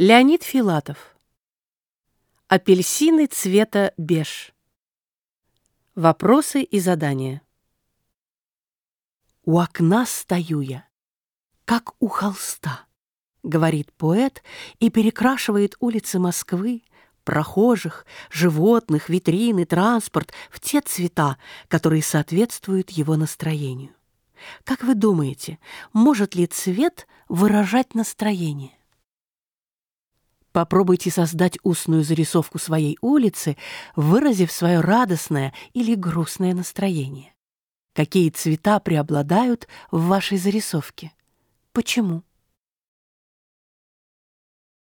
Леонид Филатов. Апельсины цвета беж. Вопросы и задания. У окна стою я, как у холста, говорит поэт и перекрашивает улицы Москвы, прохожих, животных, витрины, транспорт в те цвета, которые соответствуют его настроению. Как вы думаете, может ли цвет выражать настроение? Попробуйте создать устную зарисовку своей улицы, выразив свое радостное или грустное настроение. Какие цвета преобладают в вашей зарисовке? Почему?